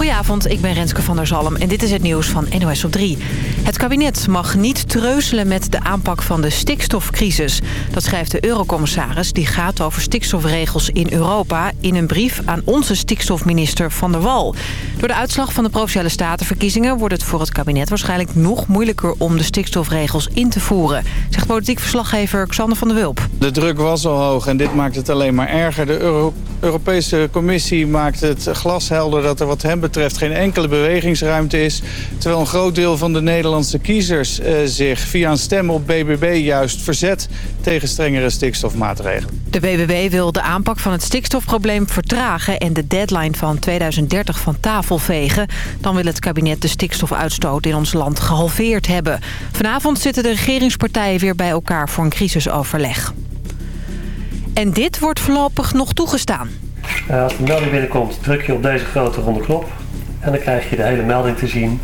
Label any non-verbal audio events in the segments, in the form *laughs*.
Goedenavond, ik ben Renske van der Zalm en dit is het nieuws van NOS op 3. Het kabinet mag niet treuzelen met de aanpak van de stikstofcrisis. Dat schrijft de eurocommissaris die gaat over stikstofregels in Europa... in een brief aan onze stikstofminister Van der Wal. Door de uitslag van de Provinciale Statenverkiezingen... wordt het voor het kabinet waarschijnlijk nog moeilijker om de stikstofregels in te voeren... zegt politiek verslaggever Xander van der Wulp. De druk was al hoog en dit maakt het alleen maar erger. De Europese Commissie maakt het glashelder dat er wat hem betreft geen enkele bewegingsruimte is. Terwijl een groot deel van de Nederlandse kiezers eh, zich via een stem op BBB juist verzet tegen strengere stikstofmaatregelen. De BBB wil de aanpak van het stikstofprobleem vertragen en de deadline van 2030 van tafel vegen. Dan wil het kabinet de stikstofuitstoot in ons land gehalveerd hebben. Vanavond zitten de regeringspartijen weer bij elkaar voor een crisisoverleg. En dit wordt voorlopig nog toegestaan. Uh, als de melding binnenkomt, druk je op deze grote ronde knop. En dan krijg je de hele melding te zien.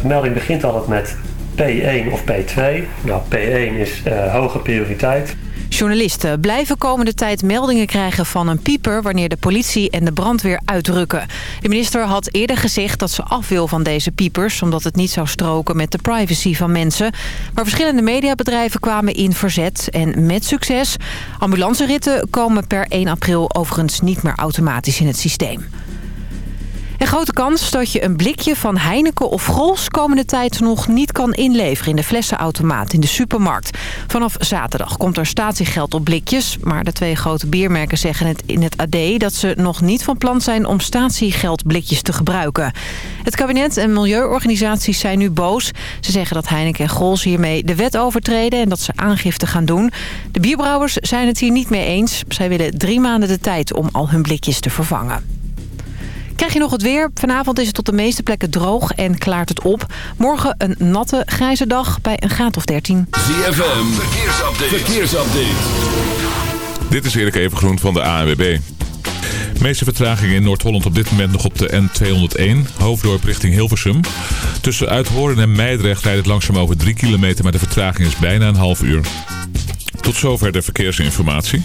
De melding begint altijd met P1 of P2. Nou, P1 is uh, hoge prioriteit. Journalisten blijven komende tijd meldingen krijgen van een pieper... wanneer de politie en de brandweer uitrukken. De minister had eerder gezegd dat ze af wil van deze piepers... omdat het niet zou stroken met de privacy van mensen. Maar verschillende mediabedrijven kwamen in verzet en met succes. Ambulanceritten komen per 1 april overigens niet meer automatisch in het systeem. Een grote kans dat je een blikje van Heineken of Grols komende tijd nog niet kan inleveren in de flessenautomaat in de supermarkt. Vanaf zaterdag komt er statiegeld op blikjes, maar de twee grote biermerken zeggen het in het AD dat ze nog niet van plan zijn om statiegeldblikjes te gebruiken. Het kabinet en milieuorganisaties zijn nu boos. Ze zeggen dat Heineken en Grols hiermee de wet overtreden en dat ze aangifte gaan doen. De bierbrouwers zijn het hier niet mee eens. Zij willen drie maanden de tijd om al hun blikjes te vervangen. Krijg je nog het weer? Vanavond is het tot de meeste plekken droog en klaart het op. Morgen een natte, grijze dag bij een graad of 13. ZFM, verkeersupdate. verkeersupdate. Dit is Erik Evengroen van de ANWB. De meeste vertragingen in Noord-Holland op dit moment nog op de N201, hoofddorp richting Hilversum. Tussen Uithoorn en Meidrecht rijdt het langzaam over 3 kilometer, maar de vertraging is bijna een half uur. Tot zover de verkeersinformatie.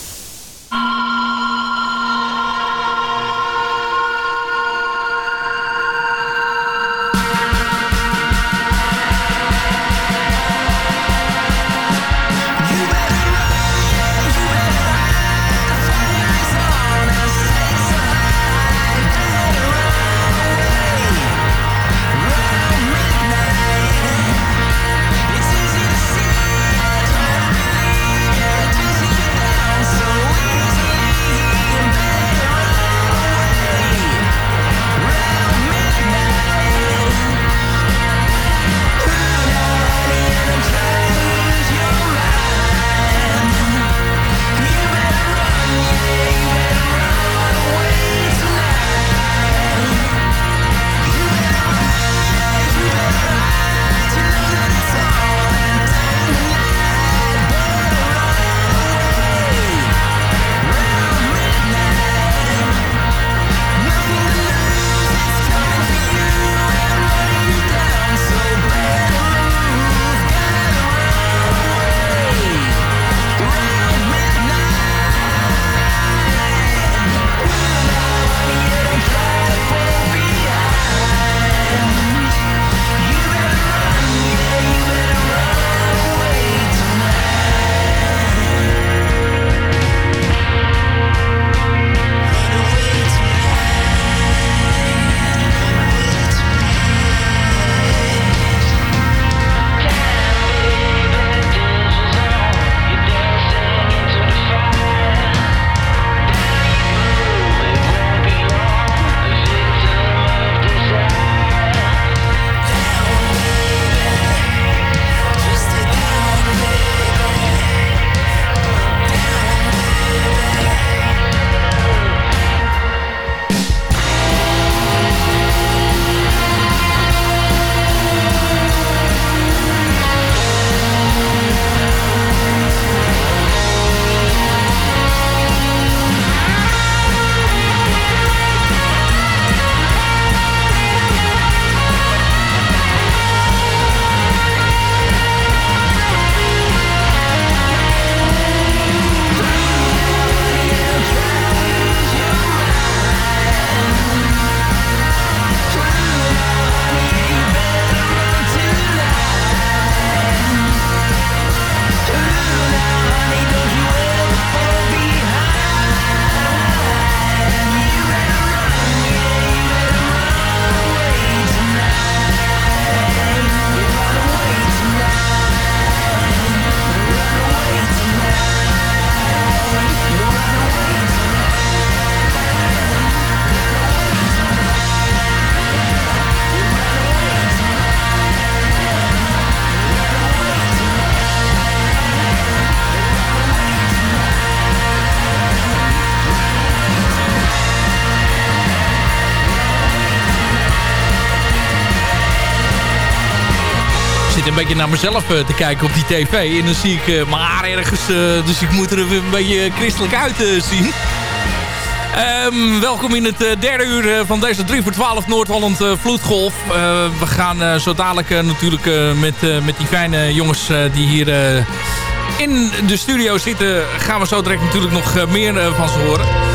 Beetje naar mezelf te kijken op die tv. En dan zie ik uh, mijn haar ergens. dus ik moet er een beetje christelijk uitzien. Um, welkom in het derde uur van deze 3 voor 12 Noord-Holland Vloedgolf. we gaan zo dadelijk natuurlijk met, met die fijne jongens die hier in de studio zitten... gaan we zo direct natuurlijk nog meer van ze horen.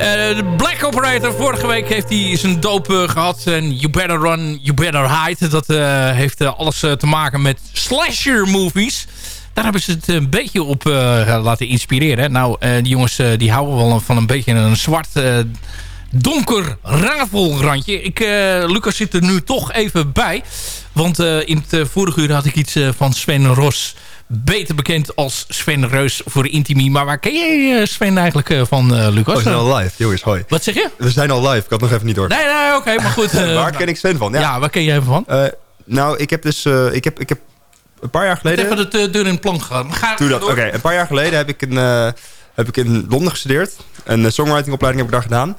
Uh, de Black Operator, vorige week heeft hij zijn doop uh, gehad. En You Better Run, You Better Hide. Dat uh, heeft alles te maken met slasher movies. Daar hebben ze het een beetje op laten inspireren. Nou, die jongens die houden wel van een beetje een zwart... donker rafelrandje. Ik, Lucas zit er nu toch even bij. Want in het vorige uur had ik iets van Sven Ros beter bekend als Sven Reus voor Intimi. Maar waar ken jij eh, Sven eigenlijk eh, van, uh, Lucas? Oh, we zijn al live, jongens, hoi. Wat zeg je? We zijn al live, ik had nog even niet door. Nee, nee, oké, maar goed. *laughs* waar ken ik Sven van? Ja, ja waar ken jij hem van? nou, ik heb dus... ik, heb, ik heb een paar jaar geleden... Even de deur in het plank gegaan. Ga Doe dat, oké. Een paar jaar geleden heb ik, een, heb ik in Londen gestudeerd. Een songwritingopleiding heb ik daar gedaan.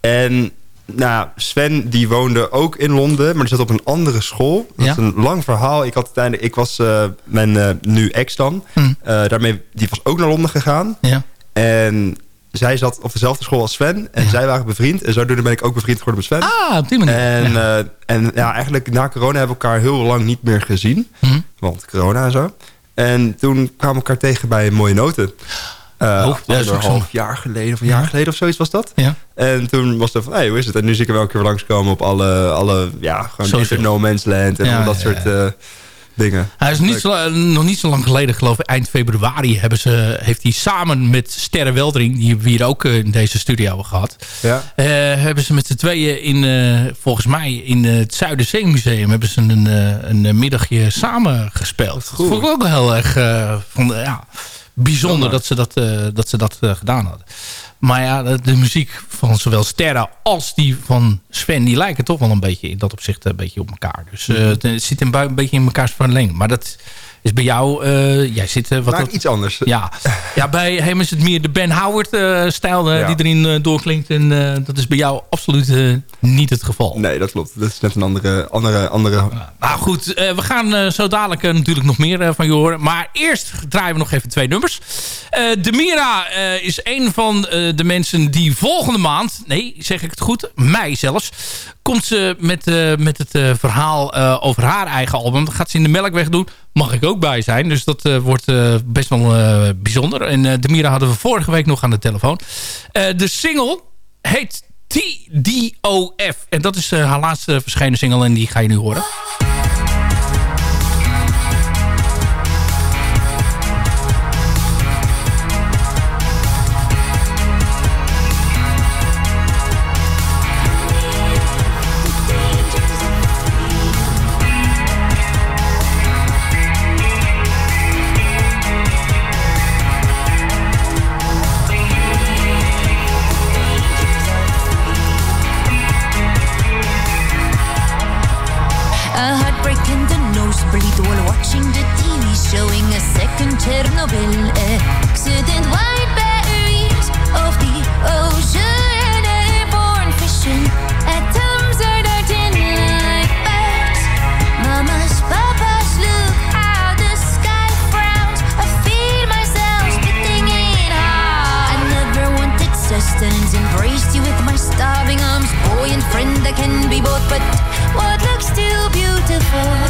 En nou, Sven die woonde ook in Londen, maar die zat op een andere school. Dat is een lang verhaal. Ik, had uiteindelijk, ik was uh, mijn uh, nu ex dan. Hm. Uh, daarmee, die was ook naar Londen gegaan. Ja. En zij zat op dezelfde school als Sven. En ja. zij waren bevriend. En zodoende ben ik ook bevriend geworden met Sven. Ah, op die manier. En, ja. en ja, eigenlijk na corona hebben we elkaar heel lang niet meer gezien. Hm. Want corona en zo. En toen kwamen we elkaar tegen bij Mooie Noten. Uh, ja, een half jaar geleden of een jaar geleden of zoiets was dat. Ja. En toen was het van, hey, hoe is het? En nu zie ik er wel een keer langskomen op alle, alle ja, gewoon No Man's Land en al dat soort uh, dingen. Hij is niet zo, nog niet zo lang geleden, geloof ik, eind februari hebben ze, heeft hij samen met Sterre Weldering, die we hier ook in deze studio hebben gehad, ja. Uh, hebben ze met z'n tweeën in, volgens mij in het Zuiderzeemuseum hebben ze een, een middagje samen gespeeld. Dat vond ik ook heel erg van, ja bijzonder dat ze dat, uh, dat, ze dat uh, gedaan hadden. Maar ja, de, de, muziek van zowel Sterra als die van Sven... die lijken toch wel een beetje in dat opzicht een beetje op elkaar. Dus uh, het zit een, een beetje in mekaars verlenging. Maar dat is bij jou, uh, jij zit... Uh, wat iets anders. Ja, *laughs* ja bij hem is het meer de Ben Howard-stijl uh, ja. die erin doorklinkt. En dat is bij jou absoluut niet het geval. Nee, dat klopt. Dat is net een andere... andere, andere... nou goed, we gaan zo dadelijk natuurlijk nog meer van je horen. Maar eerst draaien we nog even twee nummers. de Mira is een van de mensen die volgende maand... Nee, zeg ik het goed? Mei zelfs komt ze met, uh, met het uh, verhaal uh, over haar eigen album. Gaat ze in de Melkweg doen. Mag ik ook bij zijn. Dus dat wordt best wel bijzonder. En Demira hadden we vorige week nog aan de telefoon. de single heet TDOF. En dat is haar laatste verschenen single. En die ga je nu horen. Idol watching the TV showing a second Chernobyl accident. white berries of the ocean, airborne fission. Atoms are darting like birds. Mama's, papa's, look how the sky frowns. I feel myself spitting in out. I never wanted sustenance, embraced you with my starving arms. Boy and friend, I can be both, but what looks too beautiful?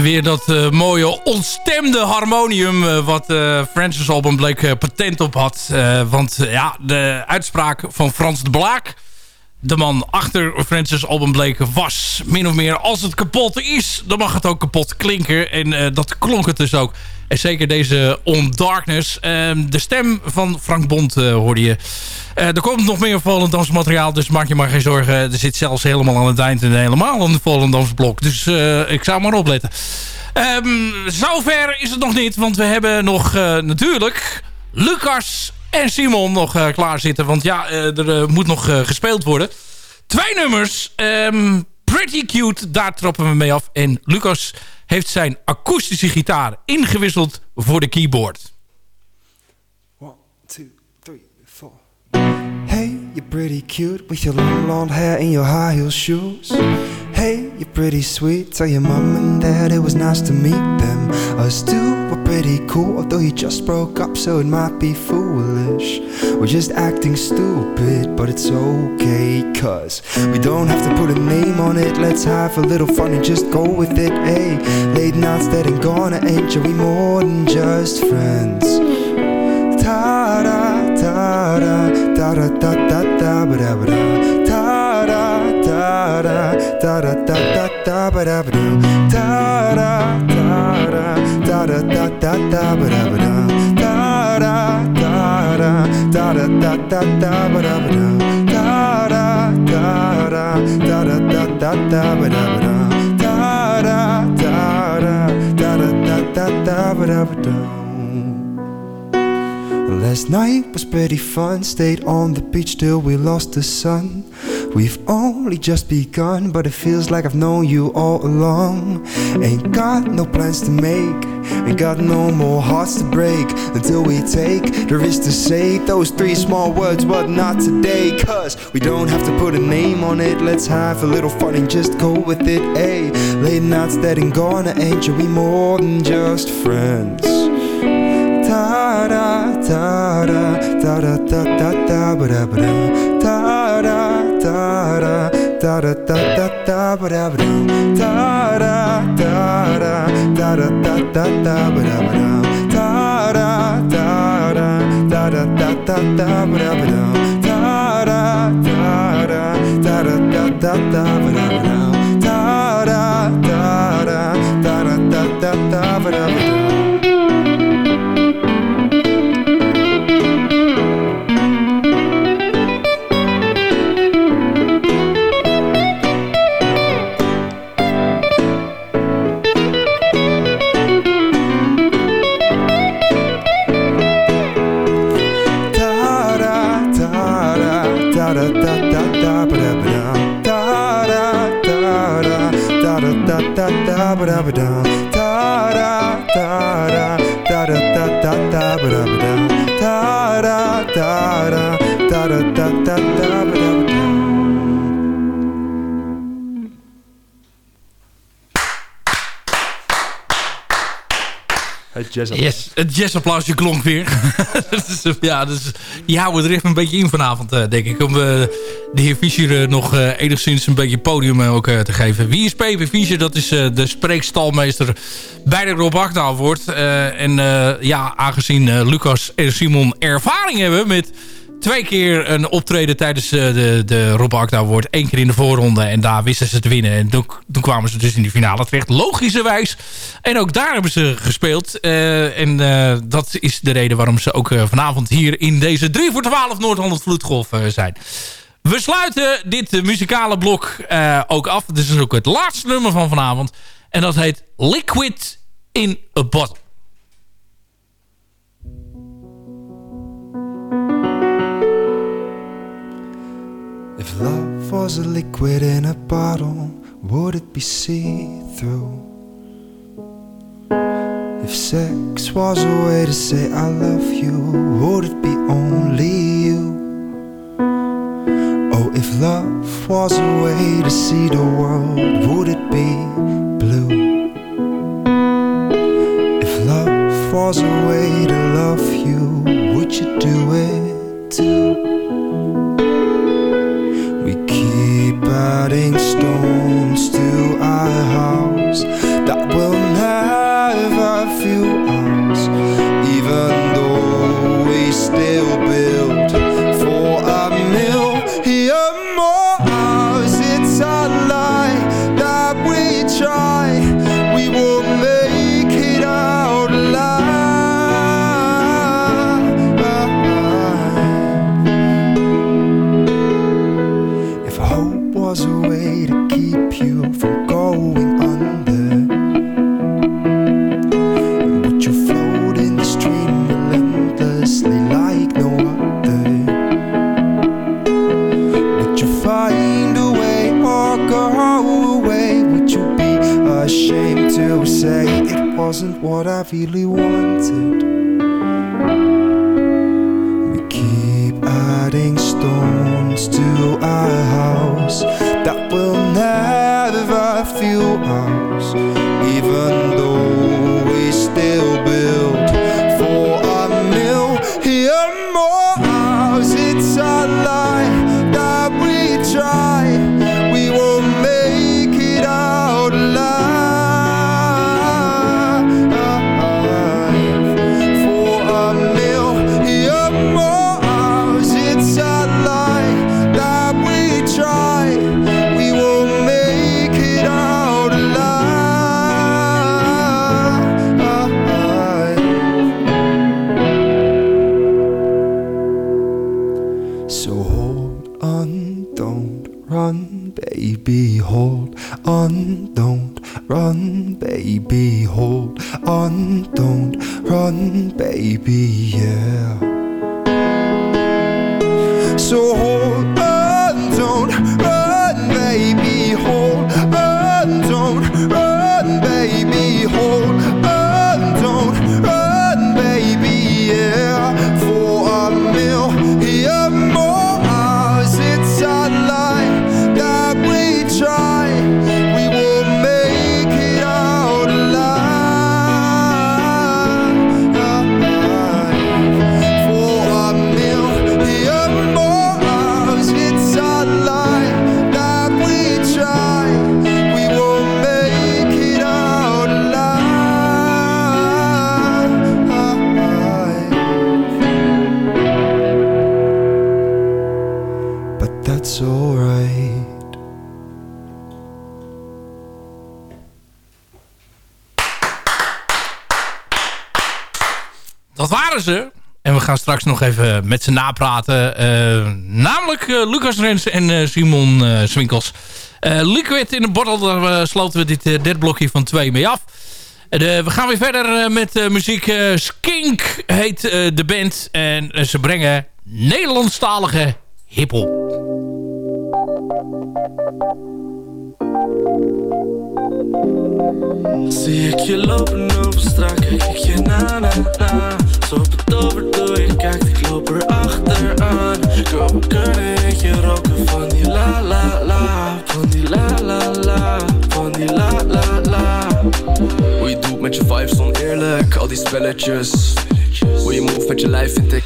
En weer dat eh, mooie ontstemde harmonium... Eh, wat eh, Francis Alban Blake patent op had. want ja, de uitspraak van Frans de Blaak... de man achter Francis Alban Blake was min of meer... als het kapot is, dan mag het ook kapot klinken. En dat klonk het dus ook. En zeker deze On Darkness. Ehm, de stem van Frank Bond hoorde je. er komt nog meer Volendams materiaal, dus maak je maar geen zorgen. Er zit zelfs helemaal aan het eind en helemaal een Volendams blok. Dus ik zou maar opletten. Um, zover is het nog niet, want we hebben nog natuurlijk Lucas en Simon nog uh, klaar zitten. Want ja, er moet nog gespeeld worden. Twee nummers. Um, Pretty Cute, daar trappen we mee af. En Lucas heeft zijn akoestische gitaar ingewisseld voor de keyboard. One, two, three, four. Hey, you're pretty cute with your long blonde hair and your high heel shoes. Hey, you're pretty sweet. Tell your mom and dad it was nice to meet them. Us two pretty cool, although you just broke up, so it might be foolish. We're just acting stupid, but it's okay, cause we don't have to put a name on it. Let's have a little fun and just go with it. Hey, late nights that ain't gonna end, we more than just friends. Ta da ta da ta da ta da da ba da ba da ta da da da ta da da ba da ba da da da ta da da da da ba da ba da da da ta da da da da ba da ba da da da ta da da da da ba da ba da da da ta da da da da ba da ba da Last night was pretty fun, stayed on the beach till we lost the sun. We've only just begun, but it feels like I've known you all along. Ain't got no plans to make, ain't got no more hearts to break until we take the risk to say those three small words, but not today. Cause we don't have to put a name on it, let's have a little fun and just go with it. Ayy, late nights that ain't gonna end, you be more than just friends ta da ta da ta da ta ta ta ba da ba da ta ta da ta da ta ta ta ba ba ta da ta da ta da ta ba da ba ta ba ba ta ta ta ta ta ta ba ba Het jazz Yes, het jazzapplausje klonk weer. *laughs* dus, ja, dus, die houden er even een beetje in vanavond, uh, denk ik. Om uh, de heer Fischer nog enigszins een beetje podium ook te geven. Wie is P.P. Fischer? Dat is de spreekstalmeester bij de Rob Agda wordt. en ja, aangezien Lucas en Simon ervaring hebben met twee keer een optreden tijdens uh, de, de Rob Akda wordt. Eén keer in de voorronde en daar wisten ze te winnen. En toen, toen kwamen ze dus in de finale terecht. Logischerwijs. En ook daar hebben ze gespeeld. Uh, en uh, dat is de reden waarom ze ook vanavond hier in deze 3 voor 12 Noord-Holland Vloedgolf zijn. We sluiten dit muzikale blok ook af. Dit is ook het laatste nummer van vanavond. En dat heet Liquid in a Bottle. If love was a liquid in a bottle, would it be see-through? If sex was a way to say I love you, would it be only you? Oh, if love was a way to see the world, would it be blue? If love was a way to love you, would you do it too? starting stone. Nog even met ze napraten. Eh, namelijk eh, Lucas Rens en eh, Simon Swinkels. Liquid in een bottle, daar sloten we dit derde blokje van twee mee af. We gaan weer verder met muziek. Skink heet de band. En ze brengen Nederlandstalige hiphop. Zie ik je lopen op straat, kijk je na na Zo betoverd door je kijkt, ik loop er achteraan. Girl, we roken van die la la la Van die la la la, van die la la la Hoe je doet met je vibes oneerlijk, al die spelletjes. Hoe je move met je lijf vind ik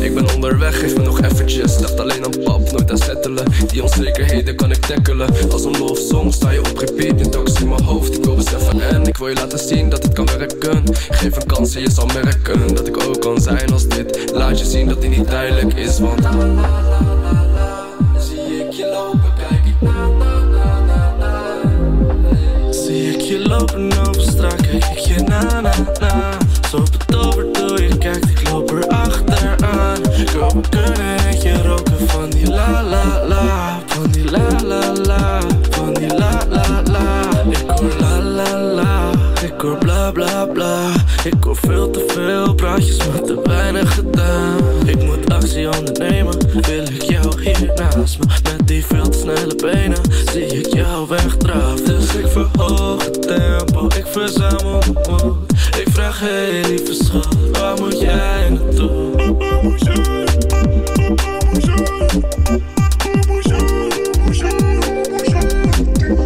Ik ben onderweg, geef me nog eventjes Dacht alleen aan pap, nooit aan settelen. Die onzekerheden kan ik tackelen. Als een love song sta je op repeat In talks in mijn hoofd, ik wil beseffen en Ik wil je laten zien dat het kan werken. Geef een kans en je zal merken Dat ik ook kan zijn als dit. Laat je zien dat die niet duidelijk is, want lopen op straat, kijk ik je na na na. Zo betoverd door je kijkt, ik loop er achteraan. Girl, we kunnen eentje roken van die la la la. Van die la la la, van die la la la. Ik hoor la la la, ik hoor bla bla bla. Ik hoor veel te veel praatjes, maar te weinig gedaan. Ik moet actie ondernemen, wil ik jou hier naast me. Met die veel te snelle benen, zie ik jou ik verhoog het tempo, ik verzamel moed Ik vraag hey lieve schat, waar moet jij naartoe?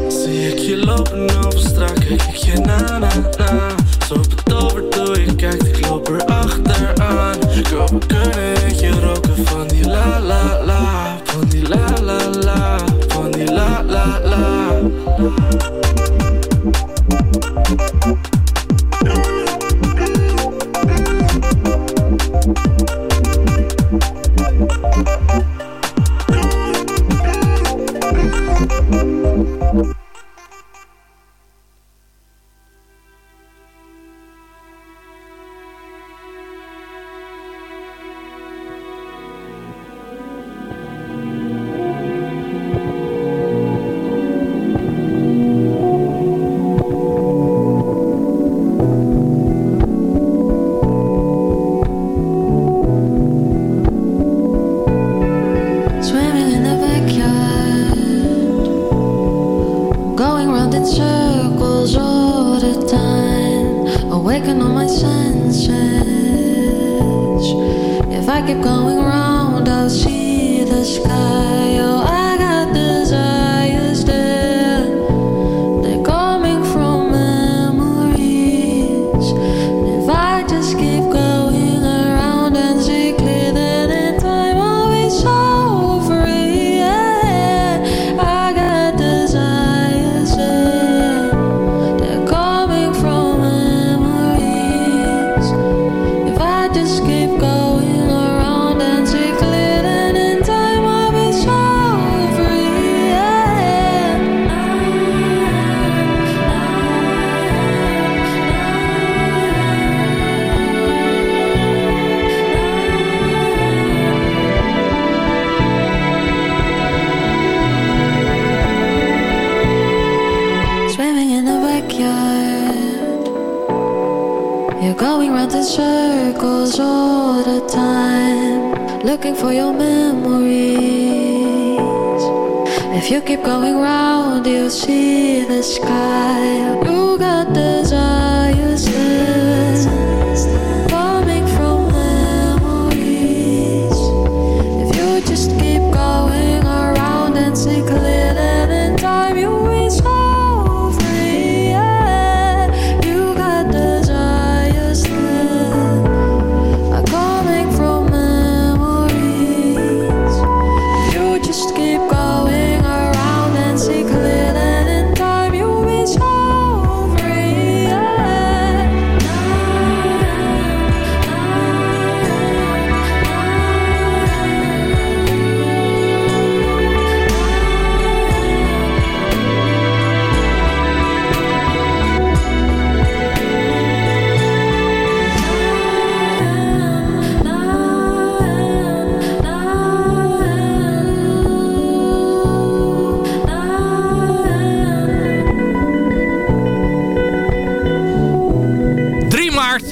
Zie ik je lopen op straat, kijk ik je na na na. Zo betoverd door je kijkt, ik loop er achteraan. Girl, we kunnen eentje roken van die la la la? Van die la la la, van die la la la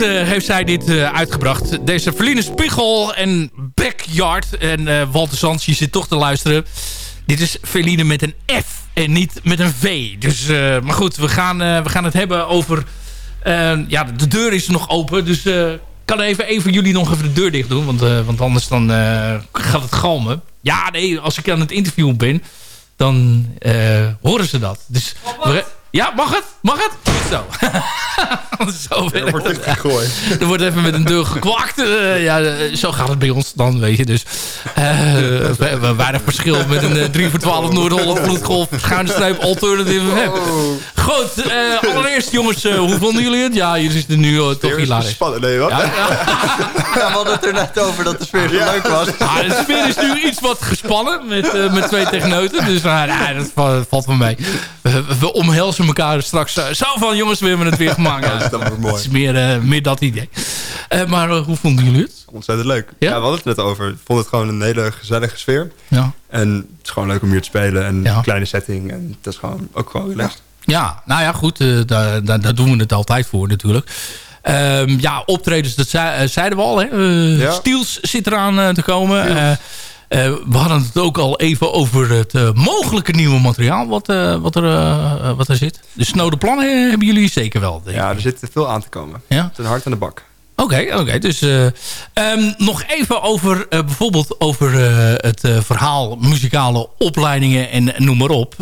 eh, heeft zij dit eh, uitgebracht. Deze Verline Spiegel en Backyard. En eh, Walter Sands, je zit toch te luisteren. Dit is Feline met een F en niet met een V. Dus, maar goed, we gaan, we gaan het hebben over... ja, de deur is nog open, dus... ik kan even, even jullie nog even de deur dicht doen, want, want anders dan gaat het galmen. Ja, nee, als ik aan het interviewen ben, dan horen ze dat. Dus, ja, mag het? Mag het? Goed zo. *laughs* zo Er wordt gegooid. er wordt even met een deur gekwakt. Eh, ja, eh, zo gaat het bij ons dan, weet je. Dus eh, we hebben weinig verschil met een eh, 3 voor 12 Noord-Holland vloedgolf schuine streep alternative web. Goed, eh, allereerst jongens, eh, hoe vonden jullie het? Ja, jullie zitten nu toch hilarisch. Spannend, nee wat? Ja, *laughs* Ja, we hadden het er net over dat de sfeer zo leuk was. *laughs* Ah, de sfeer is nu iets wat gespannen met, met twee technoten. Dus nou, dat va- valt van mee. We, we omhelzen elkaar straks eh, zo van... jongens, we hebben het weer gemaakt. *laughs* Ja, dat wordt mooi. Het is meer, eh, meer dat idee. Eh, maar hoe vonden jullie het? Ontzettend leuk. Ja? we hadden het net over. Ik vond het gewoon een hele gezellige sfeer. Ja. En het is gewoon leuk om hier te spelen. En een kleine setting. En het is gewoon, ook gewoon relaxed. Ja, nou ja, goed. eh, daar, daar, daar doen we het altijd voor natuurlijk. Ehm, ja, optredens, dat zei- zeiden we al. Hè? Ja. Steels zit eraan te komen. Eh, we hadden het ook al even over het eh, mogelijke nieuwe materiaal wat, eh, wat, er, wat er zit. De snode plannen hebben jullie zeker wel. Ja, er zit veel aan te komen. Ja? Het is een hart aan de bak. Oké, oké. dus eh, ehm, nog even over bijvoorbeeld over het verhaal muzikale opleidingen en, noem maar op.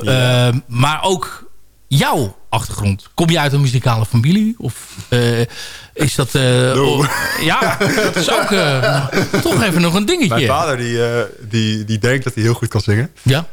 Maar ook jouw achtergrond. Kom je uit een muzikale familie? Of eh, is dat... oh, ja, dat is ook eh, toch even nog een dingetje. Mijn vader die, die, die denkt dat hij heel goed kan zingen. Ja?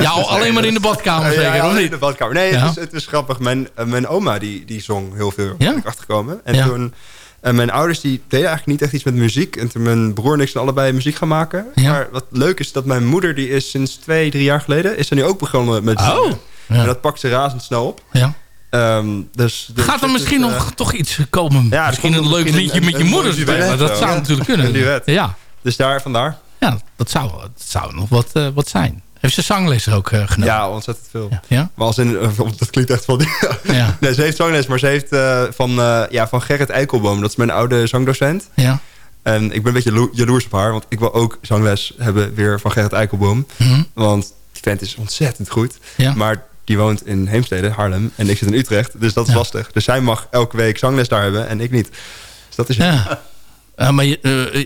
Ja, alleen maar in de badkamer zeker, Ja, ja, in de badkamer. Nee, Ja. het, is, het is grappig. Mijn, mijn oma die, die zong heel veel. Ja? Ik achtergekomen. En Ja. toen... En mijn ouders die deden eigenlijk niet echt iets met muziek. En toen mijn broer en ik zijn allebei muziek gaan maken. Maar wat leuk is dat mijn moeder, die is sinds twee, drie jaar geleden... is er nu ook begonnen met zingen. Oh, ja. En dat pakt ze razendsnel op. Ja. Ehm, dus, dus Gaat er misschien is, eh, nog toch iets komen? Ja, misschien een leuk liedje een- met je moeder spelen. Dat zo. zou Ja. natuurlijk kunnen. Ja. Dus daar vandaar. Ja, dat zou, dat zou nog wat, eh, wat zijn. Heeft ze zangles ook eh, genomen? Ja, ontzettend veel. Ja? Maar als in, *laughs* eh, dat klinkt echt van... Ja. *laughs* nee, ze heeft zangles, maar ze heeft eh, van, eh, ja, van Gerrit Eikelboom. Dat is mijn oude zangdocent. Ja. En ik ben een beetje jalo- jaloers op haar. Want ik wil ook zangles hebben weer van Gerrit Eikelboom. Mhm. Want die vent is ontzettend goed. Ja. Maar die woont in Heemstede, Haarlem. En ik zit in Utrecht. Dus dat is lastig. Dus zij mag elke week zangles daar hebben en ik niet. Dus dat is het. Ja. Maar je,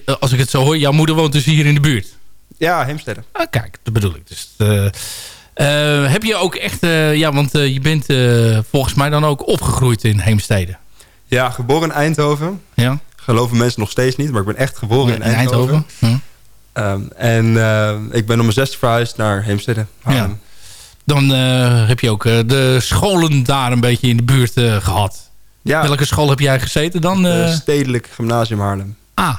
eh, als ik het zo hoor, jouw moeder woont dus hier in de buurt. Ja, Heemstede. Ah, kijk, dat bedoel ik. Dus, eh, eh, heb je ook echt... ja, want je bent volgens mij dan ook opgegroeid in Heemstede. Ja, geboren in Eindhoven. Ja. Geloven mensen nog steeds niet, maar ik ben echt geboren in in Eindhoven. Eindhoven. Ehm, en ik ben om mijn zesde verhuisd naar Heemstede. Ja. Dan eh, heb je ook eh, de scholen daar een beetje in de buurt eh, gehad. Ja. Welke school heb jij gezeten dan? Stedelijk Gymnasium Haarlem. ah,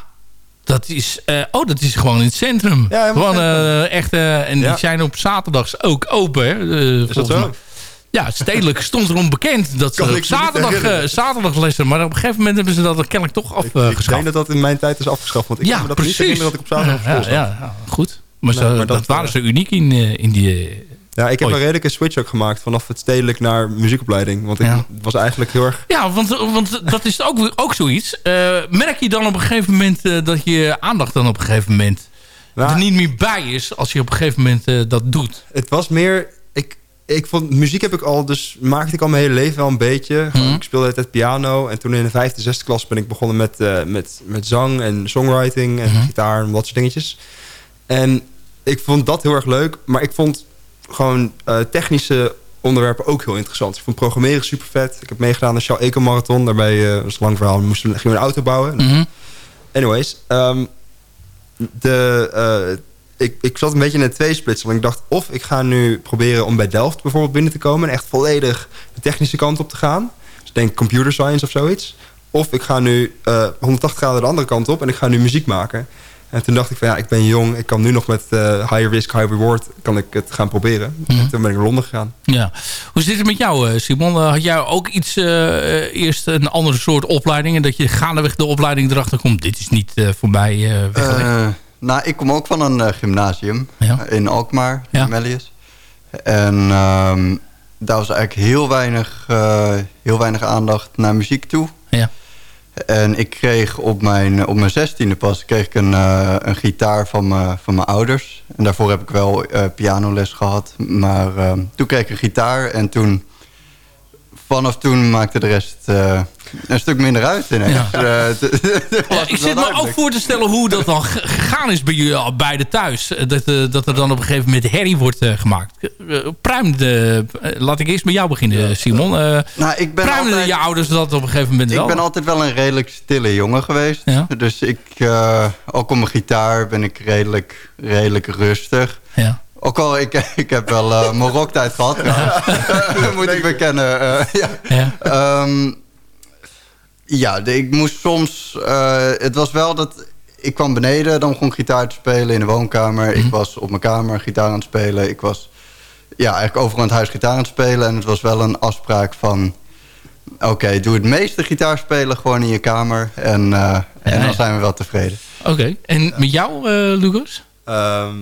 dat is, oh, dat is gewoon in het centrum. Ja, gewoon eh, echt, en Ja. die zijn op zaterdags ook open. Hè, Is dat zo? Ja, stedelijk stond erom bekend dat ze op zaterdag, zaterdaglessen. Maar op een gegeven moment hebben ze dat kennelijk toch Ik afgeschaft. denk dat dat in mijn tijd is afgeschaft. Want ik ja, me dat precies. niet dat ik op zaterdag ja, ja, ja, goed. Maar, Nee, ze- maar dat, dat, waren ze uniek in, in die... Ja, ik heb Ooit. een redelijke switch ook gemaakt vanaf het stedelijk naar muziekopleiding. Want ik Ja. was eigenlijk heel erg... Ja, want, want dat is ook, ook zoiets. Eh, merk je dan op een gegeven moment eh, dat je aandacht dan op een gegeven moment Nou, er niet meer bij is als je op een gegeven moment eh, dat doet? Het was meer... Ik, ik vond, muziek heb ik al, dus maakte ik al mijn hele leven wel een beetje. Mhm. Ik speelde altijd piano. En toen in de vijfde, zesde klas ben ik begonnen met, eh, met, met zang en songwriting en Mhm. gitaar en dat soort dingetjes. En ik vond dat heel erg leuk. Maar ik vond gewoon eh, technische onderwerpen ook heel interessant. Ik vond programmeren super vet. Ik heb meegedaan aan de Shell Eco Marathon. Daarbij, dat is een lang verhaal, moesten, we- gingen we een auto bouwen. Mhm. Anyways, ehm, de, eh, ik, ik zat een beetje in een tweesplitsing. Want ik dacht, of ik ga nu proberen om bij Delft bijvoorbeeld binnen te komen... en echt volledig de technische kant op te gaan. Dus ik denk computer science of zoiets. Of ik ga nu eh, 180 graden de andere kant op en ik ga nu muziek maken. En toen dacht ik van ja, ik ben jong. Ik kan nu nog met eh, high risk, high reward kan ik het gaan proberen. Mhm. En toen ben ik naar Londen gegaan. Ja. Hoe zit het met jou, eh, Simon? Eh, had jij ook iets, eerst een andere soort opleiding... en dat je gaandeweg de opleiding erachter komt... dit is niet eh, voor mij weggelegd? Nou, ik kom ook van een eh, gymnasium Ja. in Alkmaar, Ja. in Mellius. En ehm, daar was eigenlijk heel weinig, eh, heel weinig aandacht naar muziek toe. Ja. En ik kreeg op mijn, op mijn zestiende pas kreeg ik een, eh, een gitaar van, me, van mijn ouders. En daarvoor heb ik wel eh, pianoles gehad. Maar ehm, toen kreeg ik een gitaar en toen... Vanaf toen maakte de rest eh, een stuk minder uit. Ja. Eh, *laughs* Ja, ik zit me ook voor te stellen hoe dat dan ge- gegaan is bij jullie beide thuis. Eh, Dat, dat er dan op een gegeven moment herrie wordt gemaakt. Pruimde, eh, laat ik eerst met jou beginnen, Simon. Nou, ik ben altijd- je ouders dat op een gegeven moment wel? Ik ben altijd wel een redelijk stille jongen geweest. Ja. Dus ik, ook op mijn gitaar ben ik redelijk, redelijk rustig. Ja. Ook al, ik, *laughs* ik heb wel eh mijn rocktijd gehad, trouwens. *laughs* moet ik bekennen. eh, ja. Ja. Ehm, ja, de- ik moest soms... eh, het was wel dat... Ik kwam beneden, dan begon ik gitaar te spelen in de woonkamer. Mhm. Ik was op mijn kamer gitaar aan het spelen. Ik was ja, eigenlijk overal in het huis gitaar aan het spelen. En het was wel een afspraak van... Oké, doe het meeste gitaar spelen gewoon in je kamer. En, eh, en ja. dan zijn we wel tevreden. Oké, en met jou, eh, Lucas? Ehm,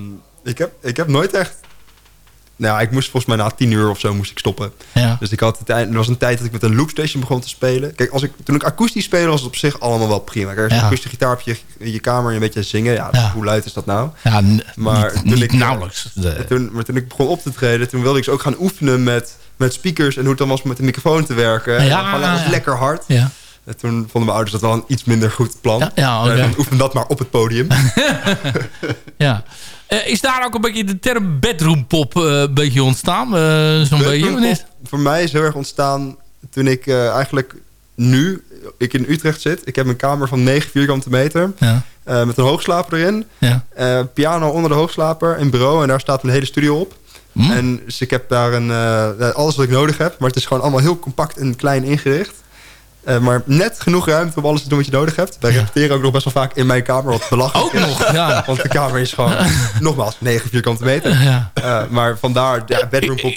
ik, heb, ik heb nooit echt... Nou, ik moest volgens mij na tien uur of zo moest ik stoppen. Ja. Dus ik had er was een tijd dat ik met een loopstation begon te spelen. Kijk, als ik, toen ik akoestisch speelde was het op zich allemaal wel prima. Kijk, als je Ja. akoestische gitaar op je, in je kamer en een beetje zingen. Ja, Ja. hoe luid is dat nou? Ja, Maar niet, toen niet ik, eh, nauwelijks. De- Toen, maar toen ik begon op te treden, toen wilde ik dus ook gaan oefenen met, met speakers... en hoe het dan was om met de microfoon te werken. en Ja, ja. lekker hard. ja. En toen vonden mijn ouders dat wel een iets minder goed plan. Ja, ja, dan oefen dat maar op het podium. *laughs* *laughs* ja. Eh, is daar ook een beetje de term bedroom pop eh, een beetje ontstaan? Eh, Zo'n beetje, voor mij is heel erg ontstaan toen ik eigenlijk nu, ik in Utrecht zit. Ik heb een kamer van 9 vierkante meter. Ja. met een hoogslaper erin. Ja. Piano onder de hoogslaper. Een bureau. En daar staat mijn hele studio op. Hm? En dus ik heb daar een, alles wat ik nodig heb. Maar het is gewoon allemaal heel compact en klein ingericht. Eh, maar net genoeg ruimte om alles te doen wat je nodig hebt. Wij repeteren ook nog best wel vaak in mijn kamer. Wat belachelijk Ook is. nog, ja. Want de kamer is gewoon, *laughs* nogmaals, 9 vierkante meter. Ja. Eh, maar vandaar, ja, bedroom pop,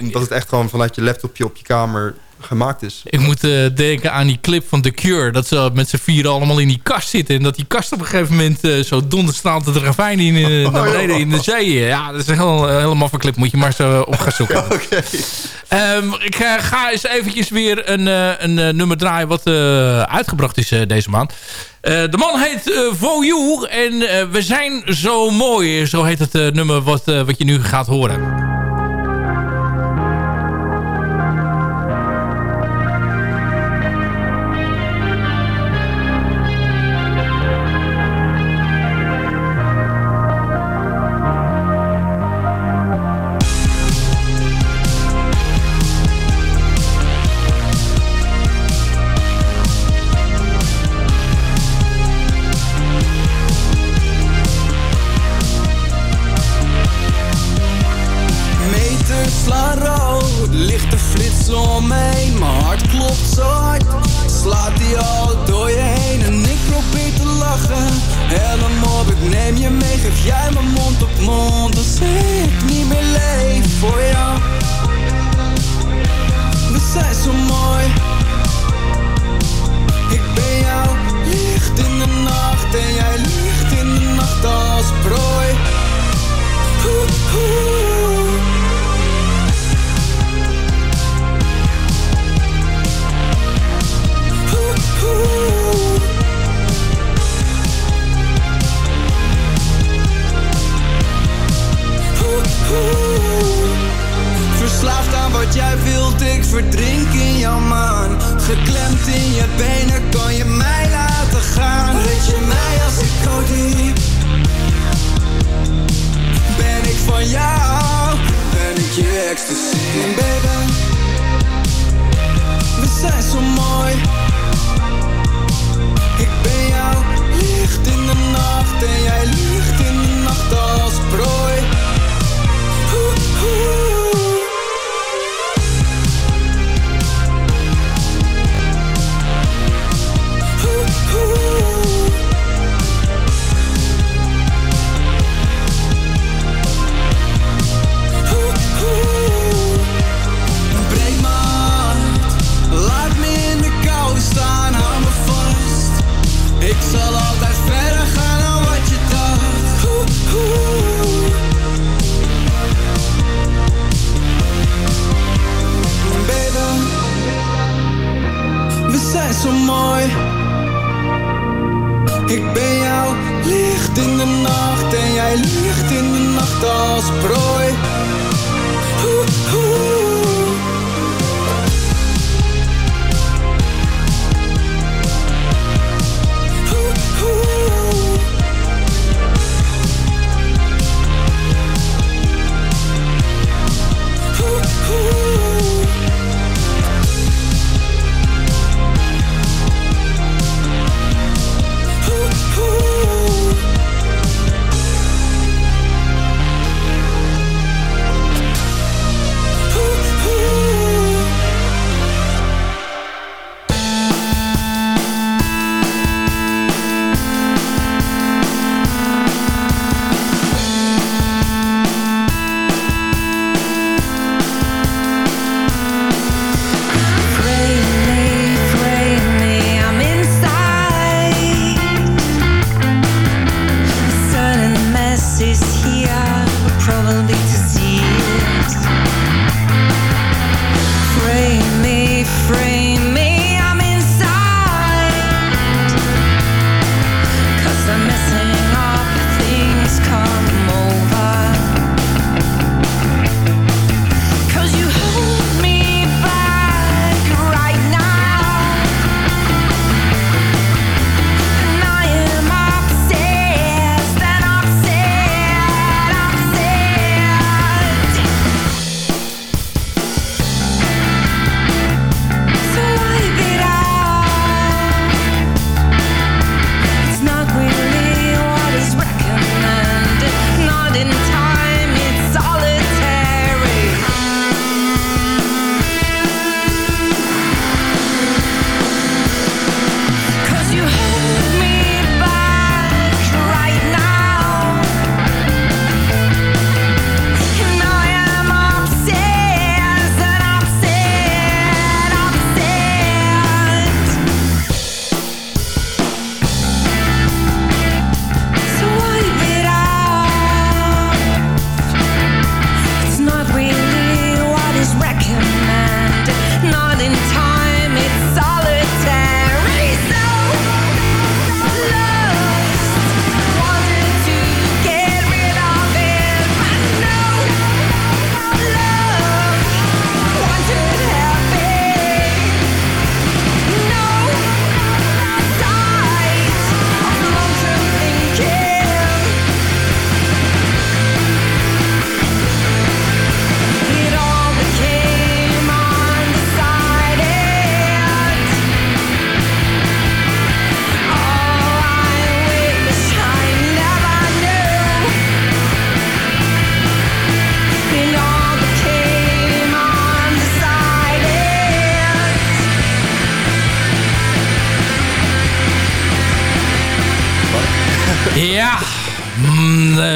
omdat het echt gewoon vanuit je laptopje op je kamer gemaakt is. Ik moet eh, denken aan die clip van The Cure. Dat ze met z'n vieren allemaal in die kast zitten. En dat die kast op een gegeven moment uh, zo donderstaand het ravijn in, uh, naar beneden in de zee. Ja, dat is een heel, helemaal verklipt. Moet je maar zo op gaan zoeken. *laughs* Oké. Um, ik ga eens eventjes weer een, een nummer draaien wat uitgebracht is deze maand. de man heet For You en we zijn zo mooi. Zo heet het nummer wat, wat je nu gaat horen.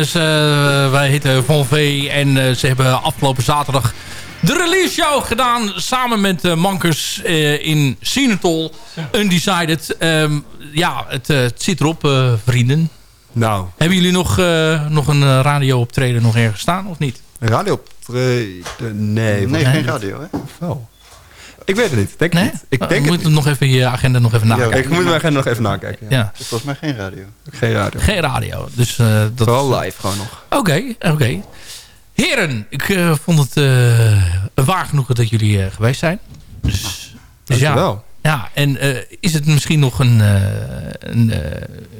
Dus, eh, wij heten Von V en eh, ze hebben afgelopen zaterdag de release show gedaan samen met uh, Mankers eh, in Sinatol. Undecided. Ehm, ja, het, het zit erop, vrienden. Nou. Hebben jullie nog, eh, nog een radio optreden nog ergens staan of niet? Een radio optreden? Nee. Nee, volgens- geen radio, hè? Wel? Ik weet het niet. Denk Nee? niet. Ik Oh, denk je het moet nog even je agenda nog even nakijken. Ik moet mijn agenda nog even nakijken. Ja. Ja. Het is volgens mij geen radio. Geen radio. Geen radio. Dus, eh, dat Vooral live gewoon nog. Oké, oké. Heren, ik eh, vond het eh, een waar genoegen dat jullie eh, geweest zijn. Dus, dus ja. Dankjewel. Ja, en eh, is het misschien nog een, eh, een,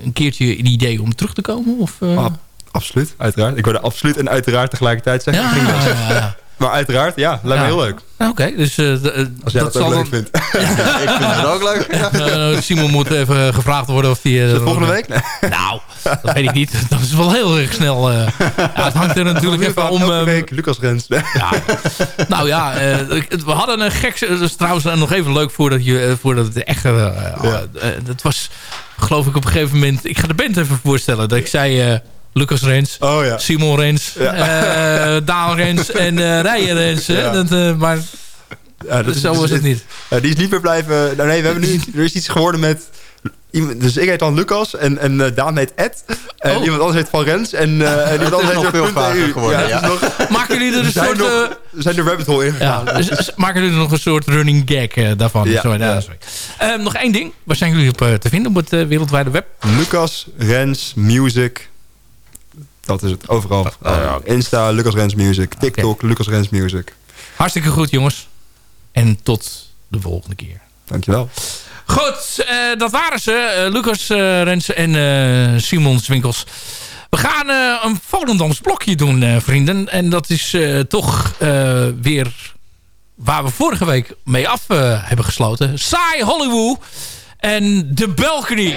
een keertje een idee om terug te komen? Of? Ah, absoluut, uiteraard. Ik wilde absoluut en uiteraard tegelijkertijd zeggen. Ja, ja, ja, ja. Maar uiteraard, ja, lijkt me heel leuk. Oké, dus eh, eh, Als jij dat, ook zal leuk dan- vindt. *laughs* ik vind het ook leuk. Eh, *laughs* Simon moet even gevraagd worden of hij... Is het volgende week? Nee. Nou, dat weet ik niet. *laughs* Dat is wel heel erg snel. eh. ja, het hangt er natuurlijk even om... Elke eh, week Lucas Rens. Ja. Nou ja, eh, we hadden een gek... Dat is trouwens nog even leuk voordat, je, eh, voordat het echt... eh, eh, dat was, geloof ik, op een gegeven moment... Ik ga de band even voorstellen. Dat ik zei... Lucas Rens, Oh ja. Simon Rens, Ja. eh, Daan Rens *laughs* en eh Rijen Rens. Dat, eh, maar Ja, dat is- zo dat was is- het niet. Ja, die is niet meer blijven... Nou, nee, we hebben nu, er is iets geworden met... Iemand, dus ik heet dan Lucas en, en Daan heet Ed. En Oh. iemand anders heet Van Rens. En, eh en *laughs* iemand is anders nog heet veel vaker EU. geworden, Ja, is nog- *laughs* Maken jullie er we een zijn soort... nog- we zijn de rabbit hole ingegaan. Ja, dus, dus maken jullie er nog een soort running gag eh, daarvan? Ja, Sorry, ja. sorry. Nog één ding. Waar zijn jullie op te vinden op het wereldwijde web? Lucas Rens Music. Dat is het, overal. Oh, Insta, Lucas Rens Music. TikTok, Lucas Rens Music. Hartstikke goed, jongens. En tot de volgende keer. Dankjewel. Goed, eh, dat waren ze. Eh, Lucas eh, Rens en Simon Swinkels. We gaan een Volendams blokje doen, vrienden. En dat is toch weer waar we vorige week mee af hebben gesloten. Saai Hollywood en The Balcony.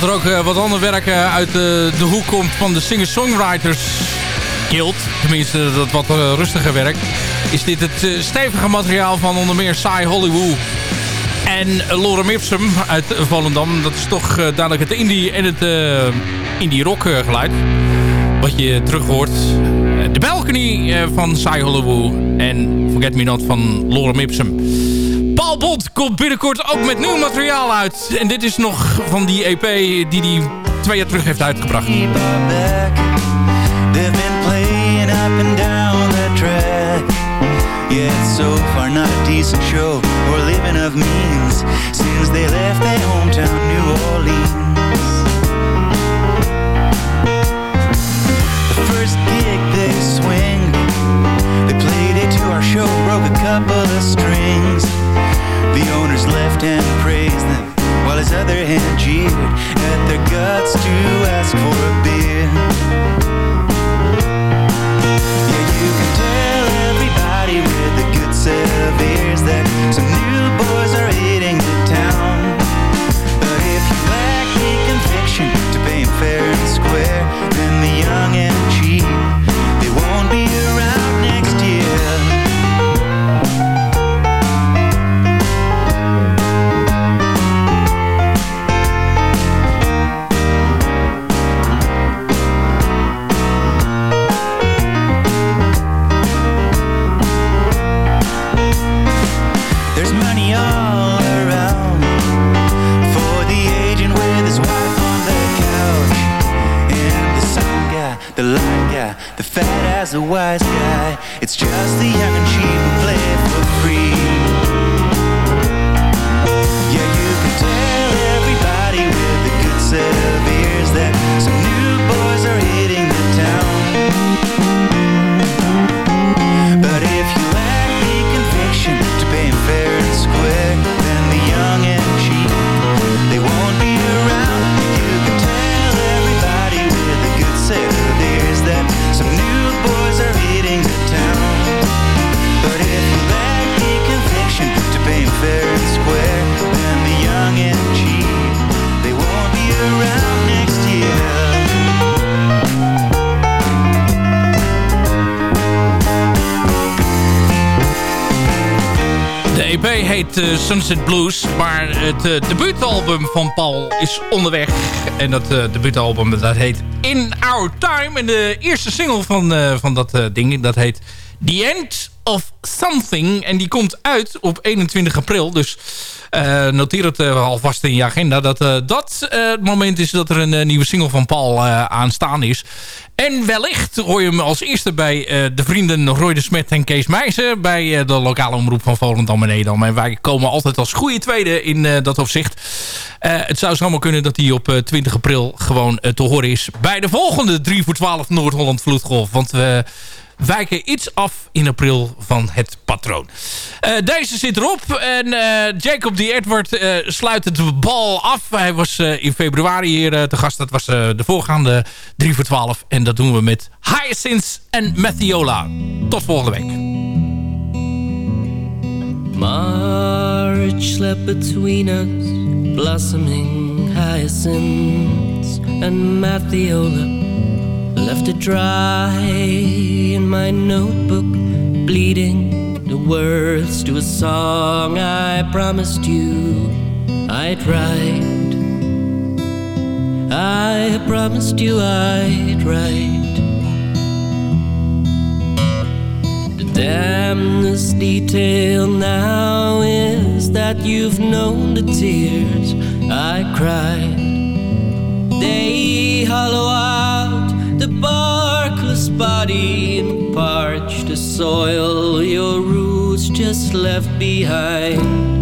Dat er ook eh, wat ander werk eh, uit de hoek komt van de Singer-Songwriters Guild. Tenminste, dat wat rustiger werk. Is dit het stevige materiaal van onder meer Cy Hollywood en Lorem Ipsum uit Volendam. Dat is toch dadelijk het indie en het indie rock geluid. Wat je terug hoort. De balcony van Cy Hollywood en Forget Me Not van Lorem Ipsum. Paul Bond komt binnenkort ook met nieuw materiaal uit. En dit is nog van die EP die hij twee jaar terug heeft uitgebracht. It's so far not a decent show Or living of means Since they left their hometown New Orleans The first gig they swing They played it to our show Broke a couple of strings The owners left and praised them While his other hand jeered At their guts to ask for a beer. Yeah, you can tell everybody with a good set of ears That some new boys are hitting the town. But if you lack the conviction to pay fair and square Then the young and as a wise guy. It's just the young and cheap eh, Sunset Blues, maar het uh, debuutalbum van Paul is onderweg. En dat uh, debuutalbum dat heet In Our Time. En de eerste single van, van dat ding, dat heet The End of Something. En die komt uit op 21 april, dus... Uh, noteer het uh, alvast in je agenda. Dat uh, dat het moment is dat er een nieuwe single van Paul aanstaan is. En wellicht hoor je hem als eerste bij de vrienden Roy de Smet en Kees Meijzen. Bij de lokale omroep van Volendam en Edam. En wij komen altijd als goede tweede in dat opzicht. het zou zomaar kunnen dat hij op 20 april gewoon te horen is. Bij de volgende 3 voor 12 Noord-Holland Vloedgolf. Want we wijken iets af in april van het patroon. Uh, deze zit erop en uh, Jacob D. Edward uh, sluit het bal af. Hij was in februari hier te gast. Dat was de voorgaande 3 voor 12. En dat doen we met Hyacinth en Mathiola. Tot volgende week. Between us Blossoming hyacinths and Left it dry my notebook, bleeding the words to a song I promised you I'd write. I promised you I'd write. The damnedest detail now is that you've known the tears I cried. They hollow out the body and parch the soil your roots just left behind.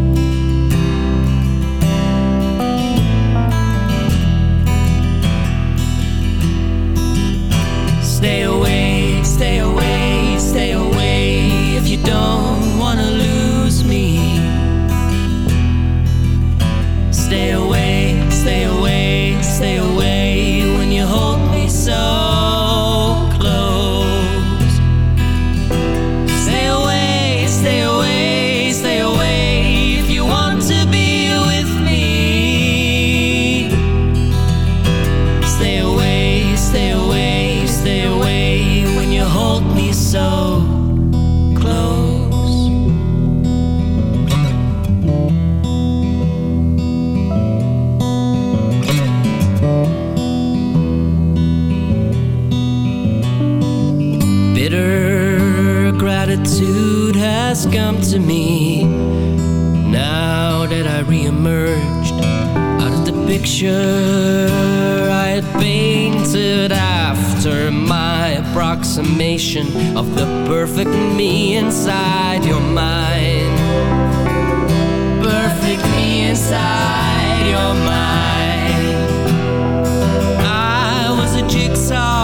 Picture I had painted after my approximation of the perfect me inside your mind. Perfect me inside your mind. I was a jigsaw